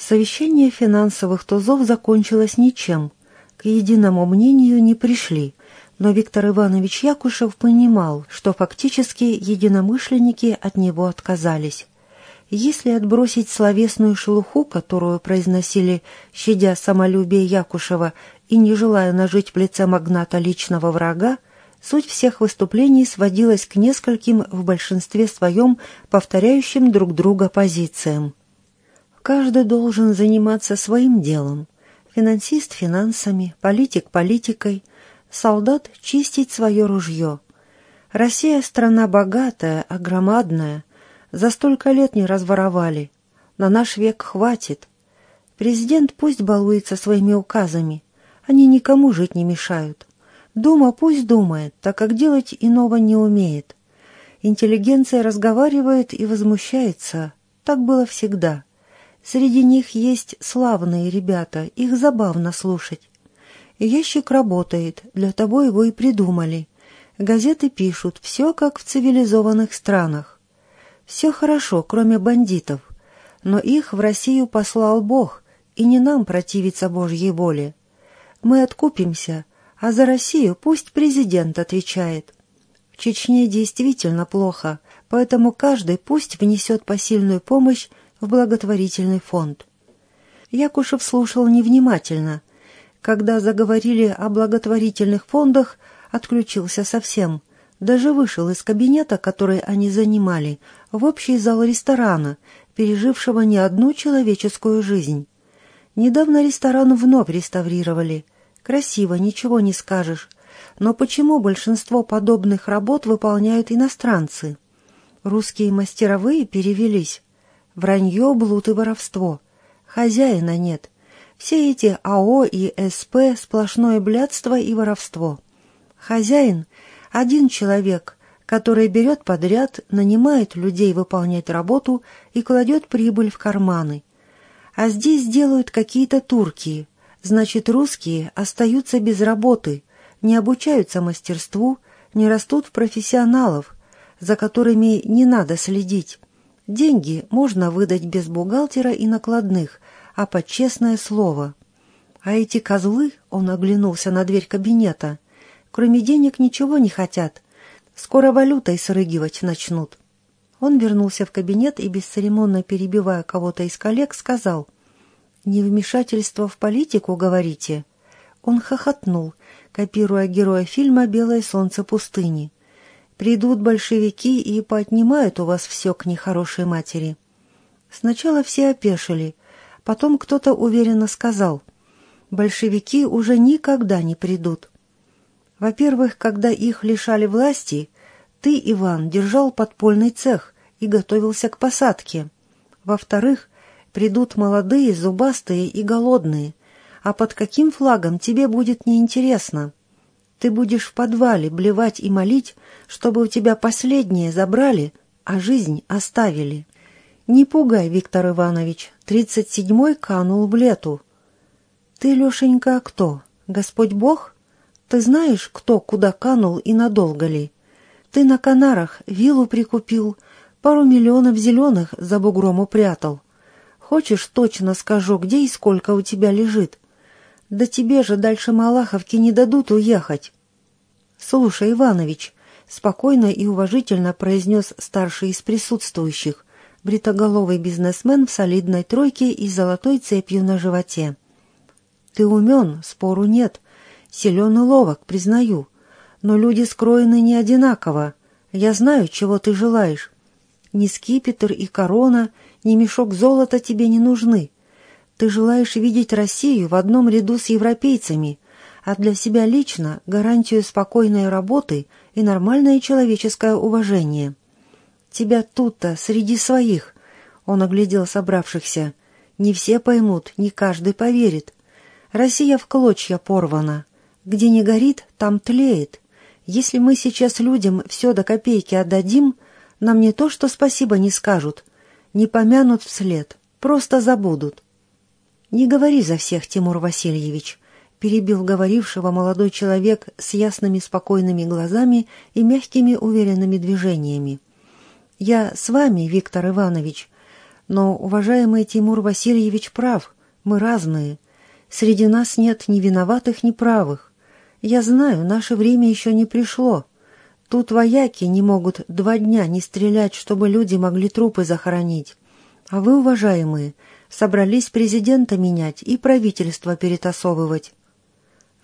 Совещание финансовых тузов закончилось ничем. К единому мнению не пришли, но Виктор Иванович Якушев понимал, что фактически единомышленники от него отказались. Если отбросить словесную шелуху, которую произносили, щадя самолюбие Якушева и не желая нажить в лице магната личного врага, суть всех выступлений сводилась к нескольким в большинстве своем повторяющим друг друга позициям. Каждый должен заниматься своим делом. Финансист – финансами, политик – политикой, солдат – чистить свое ружье. Россия – страна богатая, огромадная – за столько лет не разворовали. На наш век хватит. Президент пусть балуется своими указами. Они никому жить не мешают. Дума пусть думает, так как делать иного не умеет. Интеллигенция разговаривает и возмущается. Так было всегда. Среди них есть славные ребята, их забавно слушать. Ящик работает, для того его и придумали. Газеты пишут, все как в цивилизованных странах. Все хорошо, кроме бандитов, но их в Россию послал Бог, и не нам противиться Божьей воле. Мы откупимся, а за Россию пусть президент отвечает. В Чечне действительно плохо, поэтому каждый пусть внесет посильную помощь в благотворительный фонд. Якушев слушал невнимательно. Когда заговорили о благотворительных фондах, отключился совсем – даже вышел из кабинета, который они занимали, в общий зал ресторана, пережившего не одну человеческую жизнь. Недавно ресторан вновь реставрировали. Красиво, ничего не скажешь. Но почему большинство подобных работ выполняют иностранцы? Русские мастеровые перевелись. Вранье, блуд и воровство. Хозяина нет. Все эти АО и СП – сплошное блядство и воровство. Хозяин один человек, который берет подряд, нанимает людей выполнять работу и кладет прибыль в карманы. А здесь делают какие-то турки, значит, русские остаются без работы, не обучаются мастерству, не растут в профессионалов, за которыми не надо следить. Деньги можно выдать без бухгалтера и накладных, а под честное слово. А эти козлы, он оглянулся на дверь кабинета – Кроме денег ничего не хотят. Скоро валютой срыгивать начнут. Он вернулся в кабинет и, бесцеремонно перебивая кого-то из коллег, сказал, «Невмешательство в политику, говорите?» Он хохотнул, копируя героя фильма «Белое солнце пустыни». «Придут большевики и поотнимают у вас все к нехорошей матери». Сначала все опешили, потом кто-то уверенно сказал, «Большевики уже никогда не придут». Во-первых, когда их лишали власти, ты, Иван, держал подпольный цех и готовился к посадке. Во-вторых, придут молодые, зубастые и голодные, а под каким флагом тебе будет неинтересно. Ты будешь в подвале блевать и молить, чтобы у тебя последнее забрали, а жизнь оставили. Не пугай, Виктор Иванович, тридцать седьмой канул в лету. Ты, Лешенька, кто? Господь Бог? Ты знаешь, кто куда канул и надолго ли? Ты на Канарах виллу прикупил, пару миллионов зеленых за бугром упрятал. Хочешь, точно скажу, где и сколько у тебя лежит? Да тебе же дальше Малаховки не дадут уехать. Слушай, Иванович, спокойно и уважительно произнес старший из присутствующих, бритоголовый бизнесмен в солидной тройке и золотой цепью на животе. Ты умен, спору нет, Силен и ловок, признаю. Но люди скроены не одинаково. Я знаю, чего ты желаешь. Ни скипетр и корона, ни мешок золота тебе не нужны. Ты желаешь видеть Россию в одном ряду с европейцами, а для себя лично гарантию спокойной работы и нормальное человеческое уважение. Тебя тут-то, среди своих, он оглядел собравшихся, не все поймут, не каждый поверит. Россия в клочья порвана, где не горит, там тлеет. Если мы сейчас людям все до копейки отдадим, нам не то что спасибо не скажут, не помянут вслед, просто забудут. «Не говори за всех, Тимур Васильевич», — перебил говорившего молодой человек с ясными спокойными глазами и мягкими уверенными движениями. «Я с вами, Виктор Иванович, Но уважаемый Тимур Васильевич прав, мы разные. Среди нас нет ни виноватых, ни правых. Я знаю, наше время еще не пришло. Тут вояки не могут два дня не стрелять, чтобы люди могли трупы захоронить. А вы, уважаемые, собрались президента менять и правительство перетасовывать.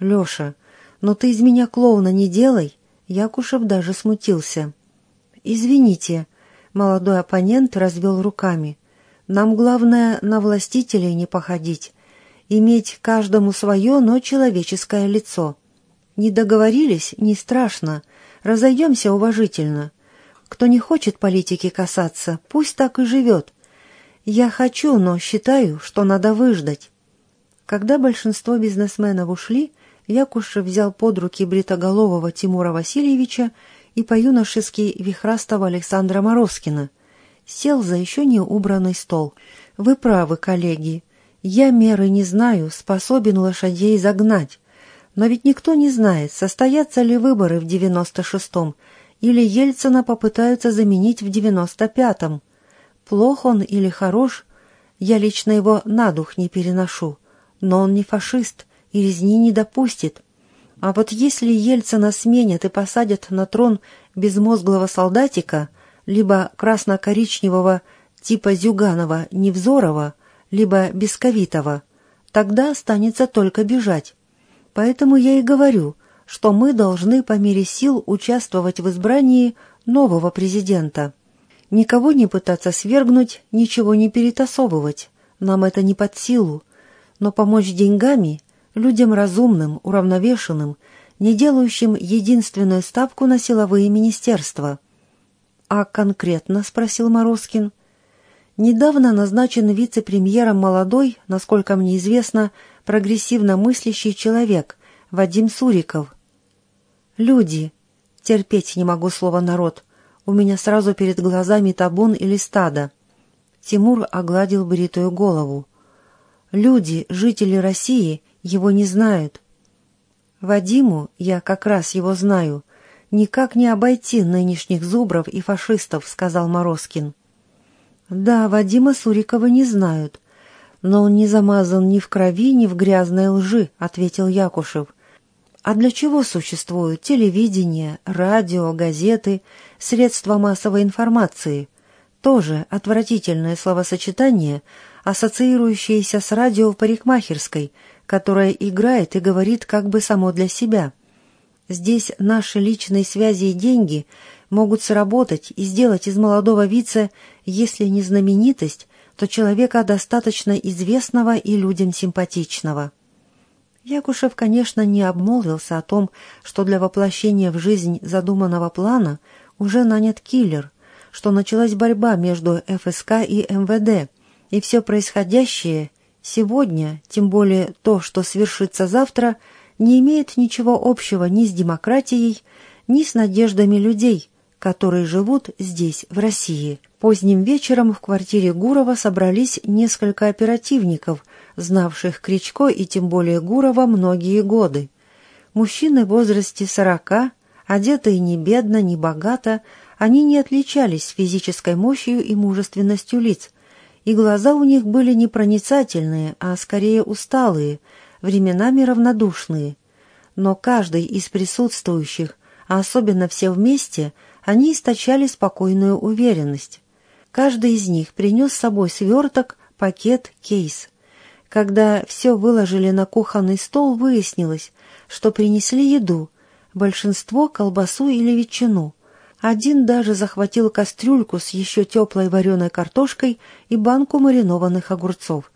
Леша, но ты из меня клоуна не делай. Якушев даже смутился. Извините, молодой оппонент развел руками. Нам главное на властителей не походить. Иметь каждому свое, но человеческое лицо. Не договорились, не страшно. Разойдемся уважительно. Кто не хочет политики касаться, пусть так и живет. Я хочу, но считаю, что надо выждать. Когда большинство бизнесменов ушли, Якушев взял под руки бритоголового Тимура Васильевича и по-юношески вихрастого Александра Морозкина. Сел за еще не убранный стол. «Вы правы, коллеги. Я меры не знаю, способен лошадей загнать. Но ведь никто не знает, состоятся ли выборы в 96-м, или Ельцина попытаются заменить в 95-м. Плох он или хорош, я лично его на дух не переношу, но он не фашист и резни не допустит. А вот если Ельцина сменят и посадят на трон безмозглого солдатика, либо красно-коричневого типа Зюганова Невзорова, либо Бесковитова, тогда останется только бежать. Поэтому я и говорю, что мы должны по мере сил участвовать в избрании нового президента. Никого не пытаться свергнуть, ничего не перетасовывать. Нам это не под силу. Но помочь деньгами людям разумным, уравновешенным, не делающим единственную ставку на силовые министерства. «А конкретно?» — спросил Морозкин. «Недавно назначен вице-премьером молодой, насколько мне известно, прогрессивно мыслящий человек, Вадим Суриков. Люди. Терпеть не могу слово «народ». У меня сразу перед глазами табун или стадо. Тимур огладил бритую голову. Люди, жители России, его не знают. Вадиму, я как раз его знаю, никак не обойти нынешних зубров и фашистов, сказал Морозкин. Да, Вадима Сурикова не знают, «Но он не замазан ни в крови, ни в грязной лжи», — ответил Якушев. «А для чего существуют телевидение, радио, газеты, средства массовой информации?» Тоже отвратительное словосочетание, ассоциирующееся с радио в парикмахерской, которое играет и говорит как бы само для себя. Здесь наши личные связи и деньги могут сработать и сделать из молодого вице, если не знаменитость, то человека достаточно известного и людям симпатичного. Якушев, конечно, не обмолвился о том, что для воплощения в жизнь задуманного плана уже нанят киллер, что началась борьба между ФСК и МВД, и все происходящее сегодня, тем более то, что свершится завтра, не имеет ничего общего ни с демократией, ни с надеждами людей, которые живут здесь, в России. Поздним вечером в квартире Гурова собрались несколько оперативников, знавших Кричко и тем более Гурова многие годы. Мужчины в возрасте сорока, одетые не бедно, не богато, они не отличались физической мощью и мужественностью лиц, и глаза у них были не проницательные, а скорее усталые, временами равнодушные. Но каждый из присутствующих, а особенно все вместе, они источали спокойную уверенность. Каждый из них принес с собой сверток, пакет, кейс. Когда все выложили на кухонный стол, выяснилось, что принесли еду, большинство — колбасу или ветчину. Один даже захватил кастрюльку с еще теплой вареной картошкой и банку маринованных огурцов.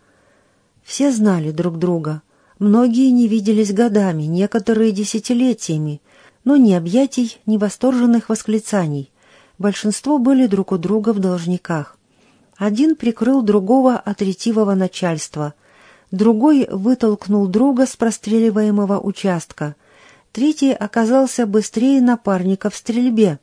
Все знали друг друга. Многие не виделись годами, некоторые десятилетиями, но ни объятий, ни восторженных восклицаний. Большинство были друг у друга в должниках. Один прикрыл другого от ретивого начальства, другой вытолкнул друга с простреливаемого участка, третий оказался быстрее напарника в стрельбе.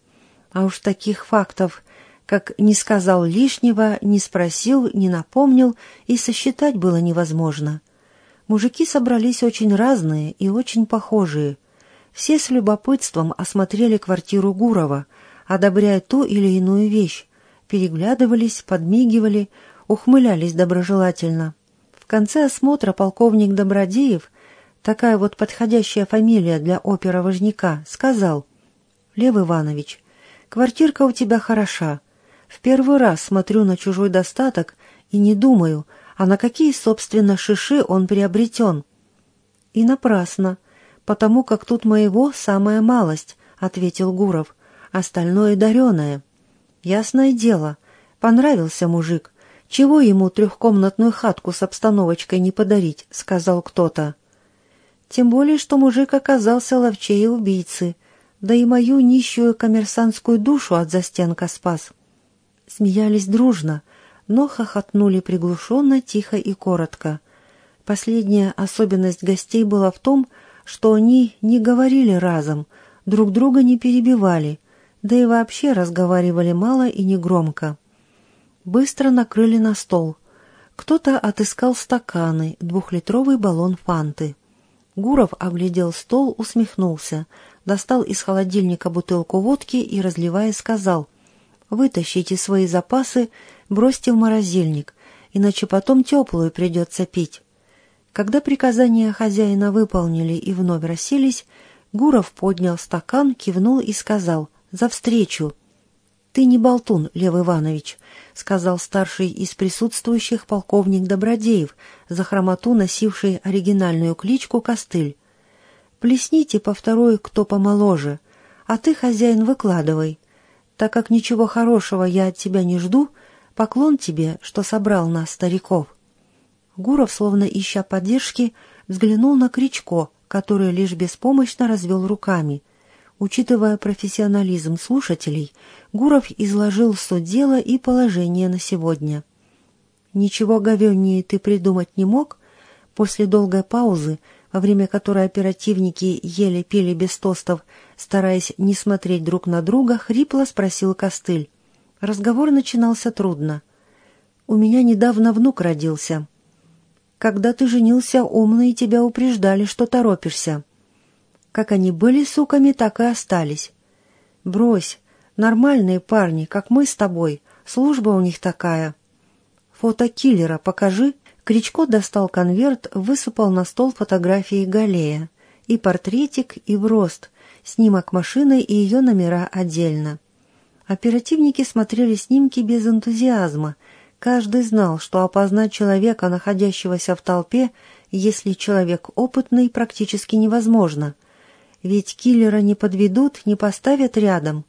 А уж таких фактов, как не сказал лишнего, не спросил, не напомнил, и сосчитать было невозможно. Мужики собрались очень разные и очень похожие. Все с любопытством осмотрели квартиру Гурова — одобряя ту или иную вещь, переглядывались, подмигивали, ухмылялись доброжелательно. В конце осмотра полковник Добродеев, такая вот подходящая фамилия для опера-вожняка, сказал, «Лев Иванович, квартирка у тебя хороша. В первый раз смотрю на чужой достаток и не думаю, а на какие, собственно, шиши он приобретен. И напрасно, потому как тут моего самая малость, — ответил Гуров, — остальное дареное. Ясное дело, понравился мужик. Чего ему трехкомнатную хатку с обстановочкой не подарить, — сказал кто-то. Тем более, что мужик оказался ловчее убийцы, да и мою нищую коммерсантскую душу от застенка спас. Смеялись дружно, но хохотнули приглушенно, тихо и коротко. Последняя особенность гостей была в том, что они не говорили разом, друг друга не перебивали, да и вообще разговаривали мало и негромко. Быстро накрыли на стол. Кто-то отыскал стаканы, двухлитровый баллон фанты. Гуров оглядел стол, усмехнулся, достал из холодильника бутылку водки и, разливая, сказал «Вытащите свои запасы, бросьте в морозильник, иначе потом теплую придется пить». Когда приказания хозяина выполнили и вновь расселись, Гуров поднял стакан, кивнул и сказал «За встречу!» «Ты не болтун, Лев Иванович», — сказал старший из присутствующих полковник Добродеев, за хромоту носивший оригинальную кличку Костыль. «Плесните по второй, кто помоложе, а ты, хозяин, выкладывай. Так как ничего хорошего я от тебя не жду, поклон тебе, что собрал нас, стариков». Гуров, словно ища поддержки, взглянул на Кричко, который лишь беспомощно развел руками. Учитывая профессионализм слушателей, Гуров изложил суть дела и положение на сегодня. «Ничего говеннее ты придумать не мог?» После долгой паузы, во время которой оперативники еле пили без тостов, стараясь не смотреть друг на друга, хрипло спросил Костыль. Разговор начинался трудно. «У меня недавно внук родился. Когда ты женился, умные тебя упреждали, что торопишься. Как они были суками, так и остались. Брось, нормальные парни, как мы с тобой, служба у них такая. Фото киллера покажи. Кричко достал конверт, высыпал на стол фотографии Галея. И портретик, и в рост, снимок машины и ее номера отдельно. Оперативники смотрели снимки без энтузиазма — Каждый знал, что опознать человека, находящегося в толпе, если человек опытный, практически невозможно. Ведь киллера не подведут, не поставят рядом.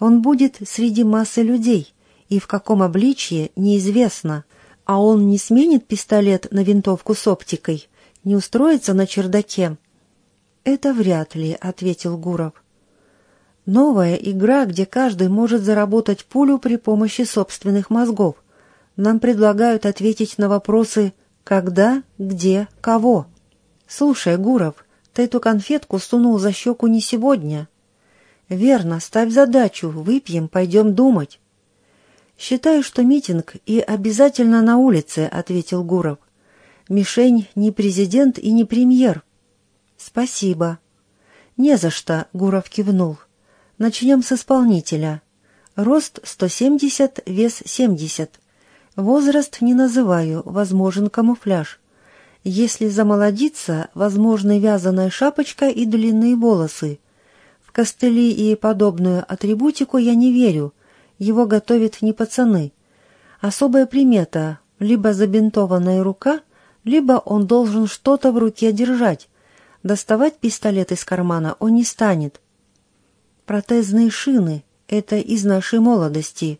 Он будет среди массы людей, и в каком обличье неизвестно. А он не сменит пистолет на винтовку с оптикой, не устроится на чердаке. «Это вряд ли», — ответил Гуров. «Новая игра, где каждый может заработать пулю при помощи собственных мозгов — нам предлагают ответить на вопросы «когда», «где», «кого». «Слушай, Гуров, ты эту конфетку сунул за щеку не сегодня». «Верно, ставь задачу, выпьем, пойдем думать». «Считаю, что митинг и обязательно на улице», — ответил Гуров. «Мишень не президент и не премьер». «Спасибо». «Не за что», — Гуров кивнул. «Начнем с исполнителя. Рост 170, вес 70. Возраст не называю, возможен камуфляж. Если замолодиться, возможны вязаная шапочка и длинные волосы. В костыли и подобную атрибутику я не верю, его готовят не пацаны. Особая примета — либо забинтованная рука, либо он должен что-то в руке держать. Доставать пистолет из кармана он не станет. Протезные шины — это из нашей молодости.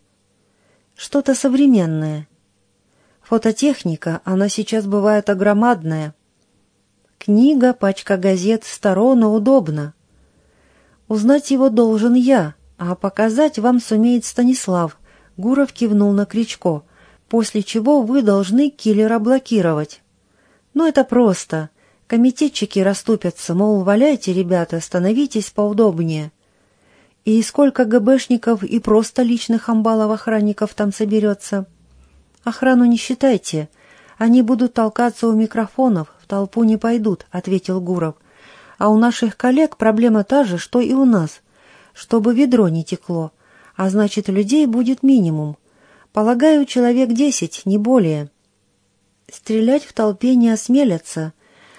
Что-то современное. Фототехника, она сейчас бывает огромадная. Книга, пачка газет, сторона удобно. Узнать его должен я, а показать вам сумеет Станислав. Гуров кивнул на Кричко, после чего вы должны киллера блокировать. Ну, это просто. Комитетчики расступятся, мол, валяйте, ребята, становитесь поудобнее. И сколько ГБшников и просто личных амбалов-охранников там соберется — «Охрану не считайте. Они будут толкаться у микрофонов, в толпу не пойдут», — ответил Гуров. «А у наших коллег проблема та же, что и у нас. Чтобы ведро не текло. А значит, людей будет минимум. Полагаю, человек десять, не более. Стрелять в толпе не осмелятся,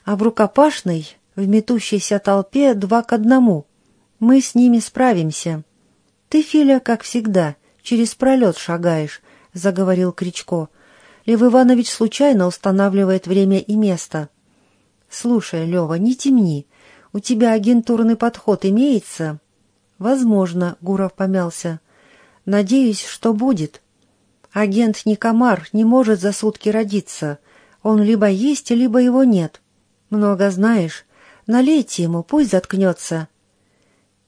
а в рукопашной, в метущейся толпе, два к одному. Мы с ними справимся. Ты, Филя, как всегда, через пролет шагаешь, — заговорил Кричко. Лев Иванович случайно устанавливает время и место. Слушай, Лева, не темни. У тебя агентурный подход имеется? Возможно, Гуров помялся. Надеюсь, что будет. Агент не комар, не может за сутки родиться. Он либо есть, либо его нет. Много знаешь. Налейте ему, пусть заткнется.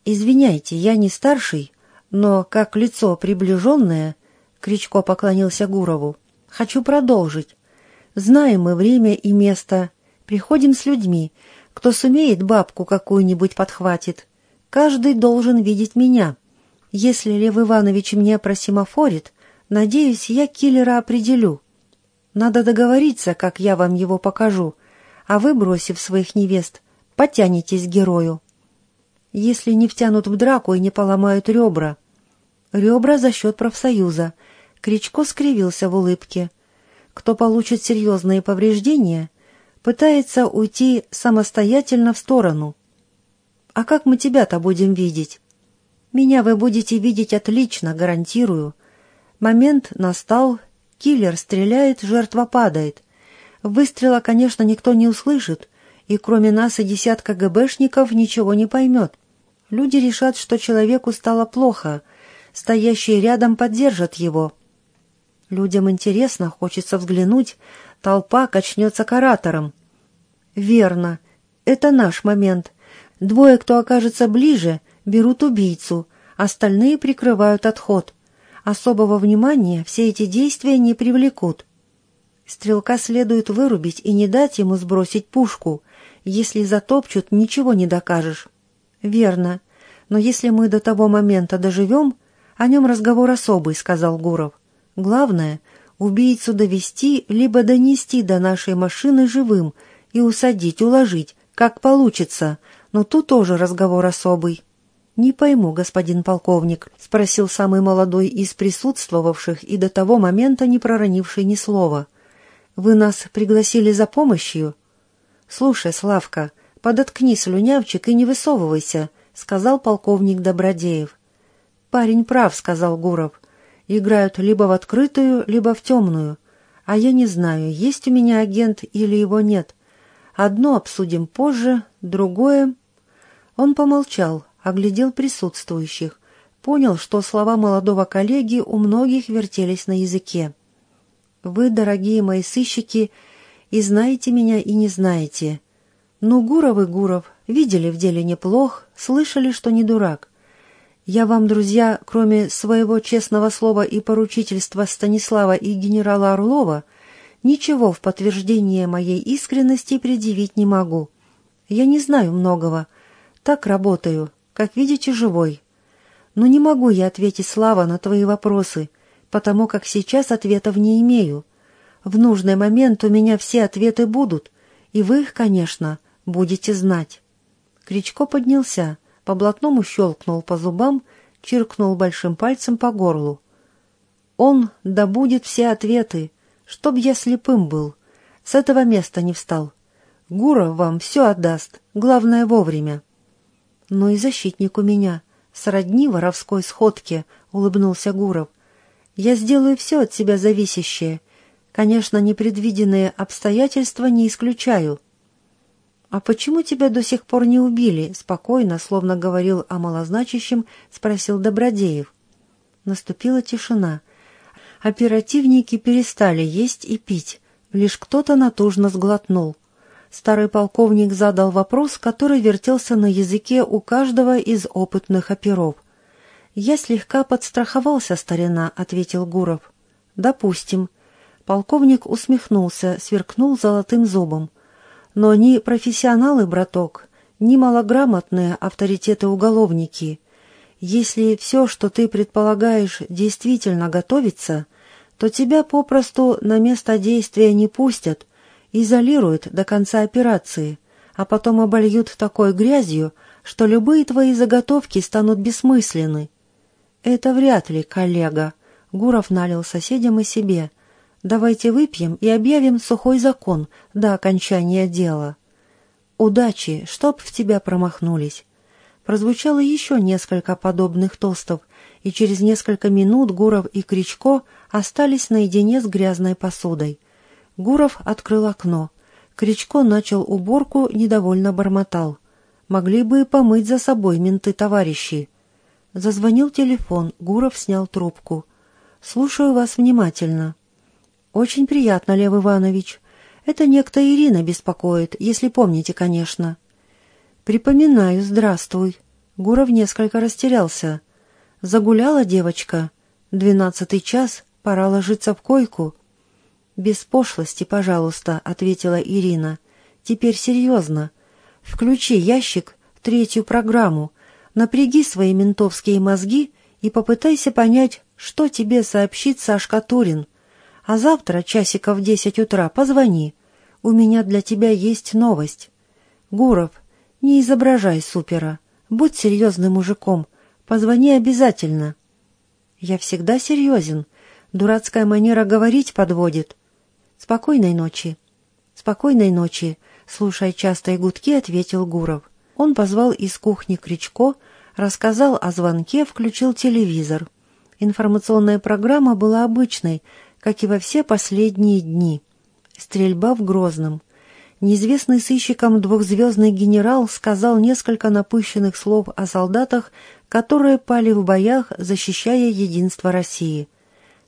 Извиняйте, я не старший, но как лицо приближенное, Кричко поклонился Гурову, хочу продолжить. Знаем мы время и место. Приходим с людьми. Кто сумеет, бабку какую-нибудь подхватит. Каждый должен видеть меня. Если Лев Иванович мне просимофорит, Надеюсь, я киллера определю. Надо договориться, как я вам его покажу, а вы, бросив своих невест, потянетесь герою. Если не втянут в драку и не поломают ребра. Ребра за счет профсоюза. Кричко скривился в улыбке. Кто получит серьезные повреждения, пытается уйти самостоятельно в сторону. А как мы тебя-то будем видеть? Меня вы будете видеть отлично, гарантирую. Момент настал, киллер стреляет, жертва падает. Выстрела, конечно, никто не услышит, и кроме нас и десятка ГБшников ничего не поймет. Люди решат, что человеку стало плохо, стоящие рядом поддержат его. Людям интересно, хочется взглянуть, толпа качнется к ораторам. Верно, это наш момент. Двое, кто окажется ближе, берут убийцу, остальные прикрывают отход. Особого внимания все эти действия не привлекут. Стрелка следует вырубить и не дать ему сбросить пушку. Если затопчут, ничего не докажешь. Верно. Но если мы до того момента доживем, о нем разговор особый, сказал Гуров. Главное — убийцу довести, либо донести до нашей машины живым и усадить, уложить, как получится, но тут тоже разговор особый. «Не пойму, господин полковник», — спросил самый молодой из присутствовавших и до того момента не проронивший ни слова. «Вы нас пригласили за помощью?» «Слушай, Славка, подоткни слюнявчик и не высовывайся», — сказал полковник Добродеев. «Парень прав», — сказал Гуров. «Играют либо в открытую, либо в темную. А я не знаю, есть у меня агент или его нет. Одно обсудим позже, другое...» Он помолчал, оглядел присутствующих, понял, что слова молодого коллеги у многих вертелись на языке. «Вы, дорогие мои сыщики, и знаете меня, и не знаете. Ну, Гуров и Гуров, видели в деле неплох, слышали, что не дурак. Я вам, друзья, кроме своего честного слова и поручительства Станислава и генерала Орлова, ничего в подтверждение моей искренности предъявить не могу. Я не знаю многого, так работаю, как видите, живой. Но не могу я ответить, Слава, на твои вопросы, потому как сейчас ответов не имею. В нужный момент у меня все ответы будут, и вы их, конечно, будете знать». Кричко поднялся, по блатному щелкнул по зубам, чиркнул большим пальцем по горлу. «Он добудет все ответы, чтоб я слепым был. С этого места не встал. Гуров вам все отдаст, главное вовремя» но и защитник у меня, сродни воровской сходке», — улыбнулся Гуров. «Я сделаю все от себя зависящее. Конечно, непредвиденные обстоятельства не исключаю». «А почему тебя до сих пор не убили?» — спокойно, словно говорил о малозначащем, спросил Добродеев. Наступила тишина. Оперативники перестали есть и пить. Лишь кто-то натужно сглотнул старый полковник задал вопрос, который вертелся на языке у каждого из опытных оперов. «Я слегка подстраховался, старина», — ответил Гуров. «Допустим». Полковник усмехнулся, сверкнул золотым зубом. «Но они профессионалы, браток, ни малограмотные авторитеты-уголовники. Если все, что ты предполагаешь, действительно готовится, то тебя попросту на место действия не пустят» изолируют до конца операции, а потом обольют такой грязью, что любые твои заготовки станут бессмысленны. Это вряд ли, коллега. Гуров налил соседям и себе. «Давайте выпьем и объявим сухой закон до окончания дела». «Удачи, чтоб в тебя промахнулись». Прозвучало еще несколько подобных тостов, и через несколько минут Гуров и Кричко остались наедине с грязной посудой. Гуров открыл окно. Кричко начал уборку, недовольно бормотал. «Могли бы и помыть за собой менты-товарищи». Зазвонил телефон, Гуров снял трубку. «Слушаю вас внимательно». «Очень приятно, Лев Иванович. Это некто Ирина беспокоит, если помните, конечно». «Припоминаю, здравствуй». Гуров несколько растерялся. «Загуляла девочка. Двенадцатый час, пора ложиться в койку». «Без пошлости, пожалуйста», — ответила Ирина. «Теперь серьезно. Включи ящик, третью программу, напряги свои ментовские мозги и попытайся понять, что тебе сообщит Сашка Турин. А завтра, часиков в десять утра, позвони. У меня для тебя есть новость. Гуров, не изображай супера. Будь серьезным мужиком. Позвони обязательно. Я всегда серьезен. Дурацкая манера говорить подводит. Спокойной ночи. Спокойной ночи, слушая частые гудки, ответил Гуров. Он позвал из кухни Кричко, рассказал о звонке, включил телевизор. Информационная программа была обычной, как и во все последние дни. Стрельба в Грозном. Неизвестный сыщикам двухзвездный генерал сказал несколько напыщенных слов о солдатах, которые пали в боях, защищая единство России.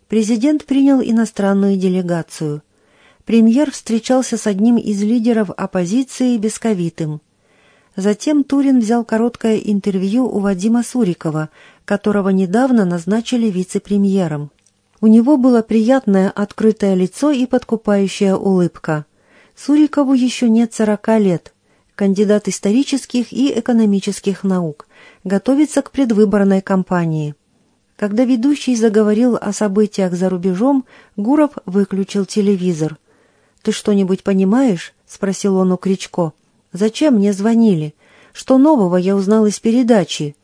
Президент принял иностранную делегацию. Премьер встречался с одним из лидеров оппозиции Бесковитым. Затем Турин взял короткое интервью у Вадима Сурикова, которого недавно назначили вице-премьером. У него было приятное открытое лицо и подкупающая улыбка. Сурикову еще нет сорока лет. Кандидат исторических и экономических наук. Готовится к предвыборной кампании. Когда ведущий заговорил о событиях за рубежом, Гуров выключил телевизор. «Ты что-нибудь понимаешь?» — спросил он у Кричко. Зачем мне звонили? Что нового я узнал из передачи?»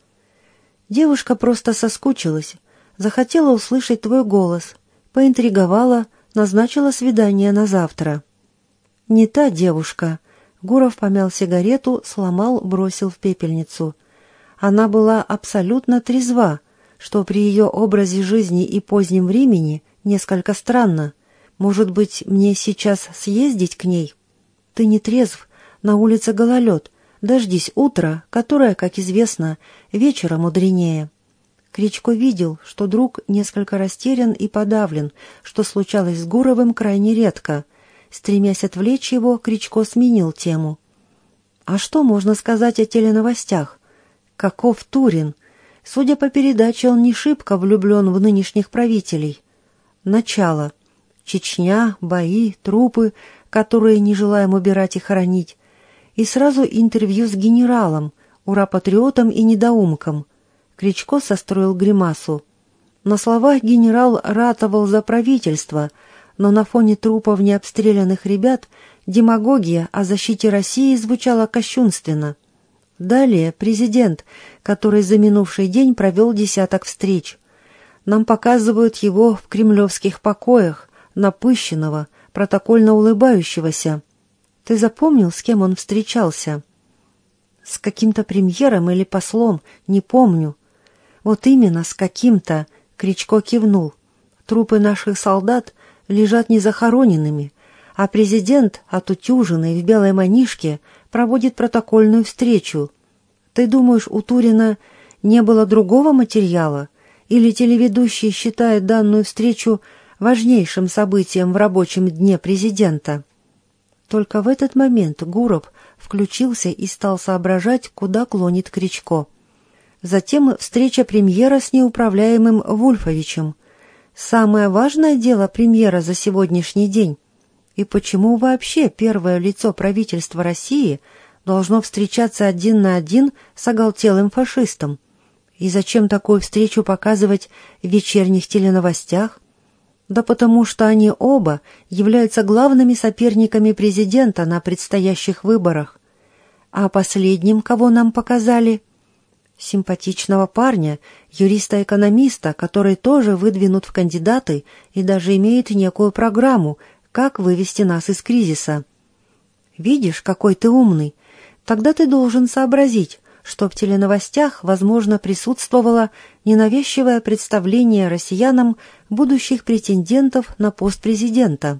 Девушка просто соскучилась, захотела услышать твой голос, поинтриговала, назначила свидание на завтра. «Не та девушка», — Гуров помял сигарету, сломал, бросил в пепельницу. Она была абсолютно трезва, что при ее образе жизни и позднем времени несколько странно. Может быть, мне сейчас съездить к ней? Ты не трезв, на улице гололед, дождись утра, которое, как известно, вечера мудренее. Кричко видел, что друг несколько растерян и подавлен, что случалось с Гуровым крайне редко. Стремясь отвлечь его, Кричко сменил тему. «А что можно сказать о теленовостях? Каков Турин? Судя по передаче, он не шибко влюблен в нынешних правителей. Начало. Чечня, бои, трупы, которые не желаем убирать и хоронить, и сразу интервью с генералом, ура-патриотом и недоумком. Кричко состроил гримасу. На словах генерал ратовал за правительство, но на фоне трупов необстрелянных ребят демагогия о защите России звучала кощунственно. Далее президент, который за минувший день провел десяток встреч. Нам показывают его в кремлевских покоях, напыщенного, протокольно улыбающегося. Ты запомнил, с кем он встречался? С каким-то премьером или послом, не помню. Вот именно, с каким-то, Кричко кивнул. Трупы наших солдат лежат незахороненными, а президент, отутюженный в белой манишке, проводит протокольную встречу. Ты думаешь, у Турина не было другого материала? Или телеведущий считает данную встречу важнейшим событием в рабочем дне президента?» Только в этот момент Гуров включился и стал соображать, куда клонит Кричко. Затем встреча премьера с неуправляемым Вульфовичем. Самое важное дело премьера за сегодняшний день. И почему вообще первое лицо правительства России должно встречаться один на один с оголтелым фашистом? И зачем такую встречу показывать в вечерних теленовостях? Да потому что они оба являются главными соперниками президента на предстоящих выборах. А последним, кого нам показали? Симпатичного парня, юриста-экономиста, который тоже выдвинут в кандидаты и даже имеет некую программу, как вывести нас из кризиса. Видишь, какой ты умный. Тогда ты должен сообразить, что в теленовостях, возможно, присутствовало ненавязчивое представление россиянам будущих претендентов на пост президента.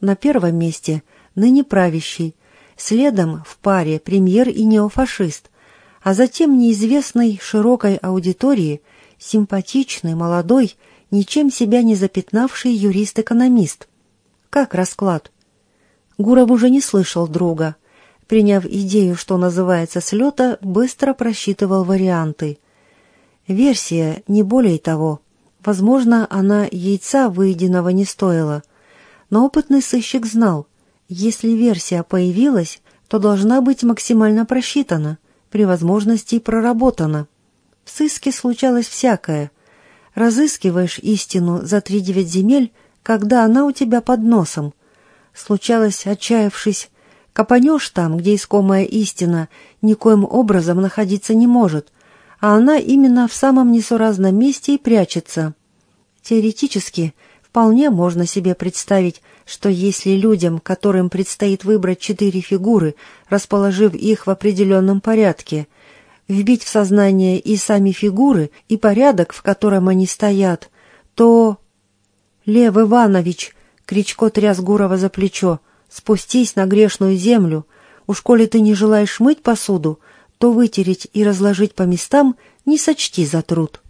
На первом месте ныне правящий, следом в паре премьер и неофашист, а затем неизвестный широкой аудитории симпатичный, молодой, ничем себя не запятнавший юрист-экономист. Как расклад? Гуров уже не слышал друга. Приняв идею, что называется, слета, быстро просчитывал варианты. Версия, не более того. Возможно, она яйца выеденного не стоила. Но опытный сыщик знал, если версия появилась, то должна быть максимально просчитана, при возможности проработана. В сыске случалось всякое. Разыскиваешь истину за три девять земель, когда она у тебя под носом. Случалось, отчаявшись, копанешь там, где искомая истина никоим образом находиться не может, а она именно в самом несуразном месте и прячется. Теоретически, вполне можно себе представить, что если людям, которым предстоит выбрать четыре фигуры, расположив их в определенном порядке, вбить в сознание и сами фигуры, и порядок, в котором они стоят, то... «Лев Иванович!» — Кричко тряс Гурова за плечо. «Спустись на грешную землю. Уж коли ты не желаешь мыть посуду, то вытереть и разложить по местам не сочти за труд».